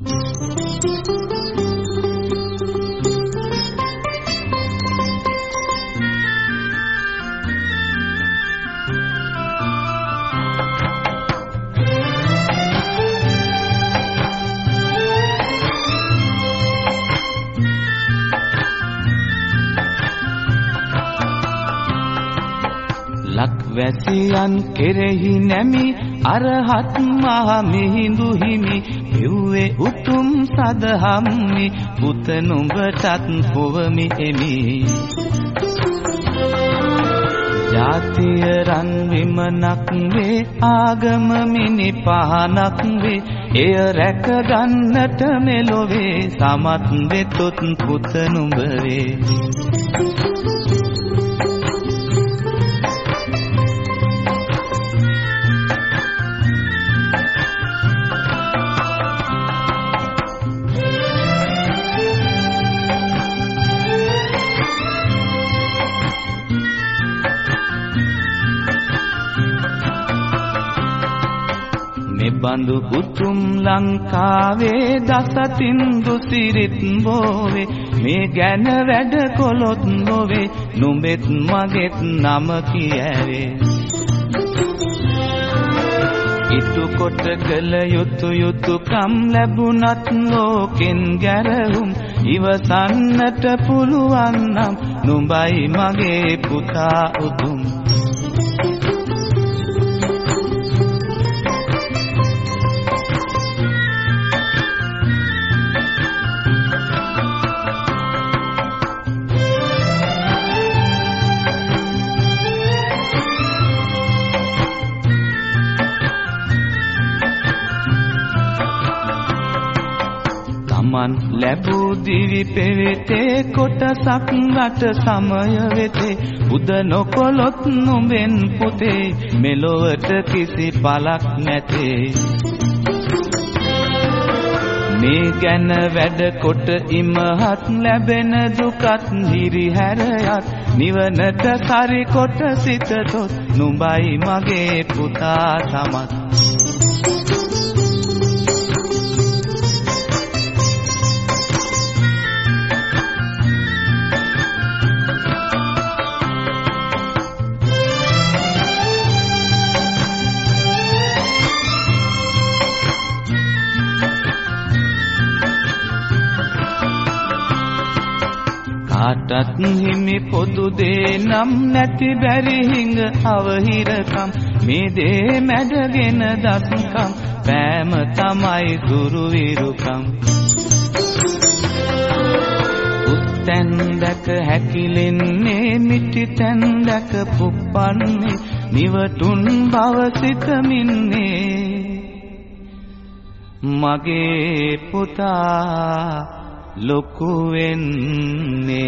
Thank you. වැසියන් කෙරෙහි නැමි. අරහත් මහ මිහිඳු හිමි. පෙව්වේ උතුම් සදහම්මි. පුත නුඹටත් පොවමි එමි. ජාතිය රන් විමනක් වේ. ආගම මිනි පහනක් වේ. එය රැක ගන්නට මෙලොවේ. සමත් වෙතොත් පුත නුඹ වේ. බඳු උතුම් ලංකාවේ දසතින් දුසිරිත් බෝවේ. මේ ගැන වැඩ කොළොත් නොවේ නුඹෙත් මගෙත් නම කියවේ. ඉතු කොට කළ යුතු යුතුයකම් ලැබුණත් ලෝකෙන් ගැරහුම්. ඉවසන්නට පුළුවන් නම් නුඹයි මගේ පුතා උතුම්. තමන් ලැබූ. දිවි පෙවෙතේ කොටසක් රට සමය වෙතේ. උද නොකොලොත් නුඹෙන් පුතේ මෙලොවට කිසි පලක් නැතේ. මේ ගැන වැඩ කොට ඉමහත් ලැබෙන දුකත් හිරිහැරයත්. නිවනට සරි කොට සිතතොත් නුඹයි මගේ පුතා සමත් කාටත් හිමි පොදු දේ නම් නැති බැරි හිඟ අවහිරකම්. මේ දේ මැඩගෙන දස්කම් පෑම තමයි දුරු විරුකම්. උත්තැන් දැක හැකිලෙන්නේ මිටි තැන් දැක පුප්පන්නේ නිවටුන් බව සිතමින්නේ. මගේ පුතා ලොකු වෙන්නේ.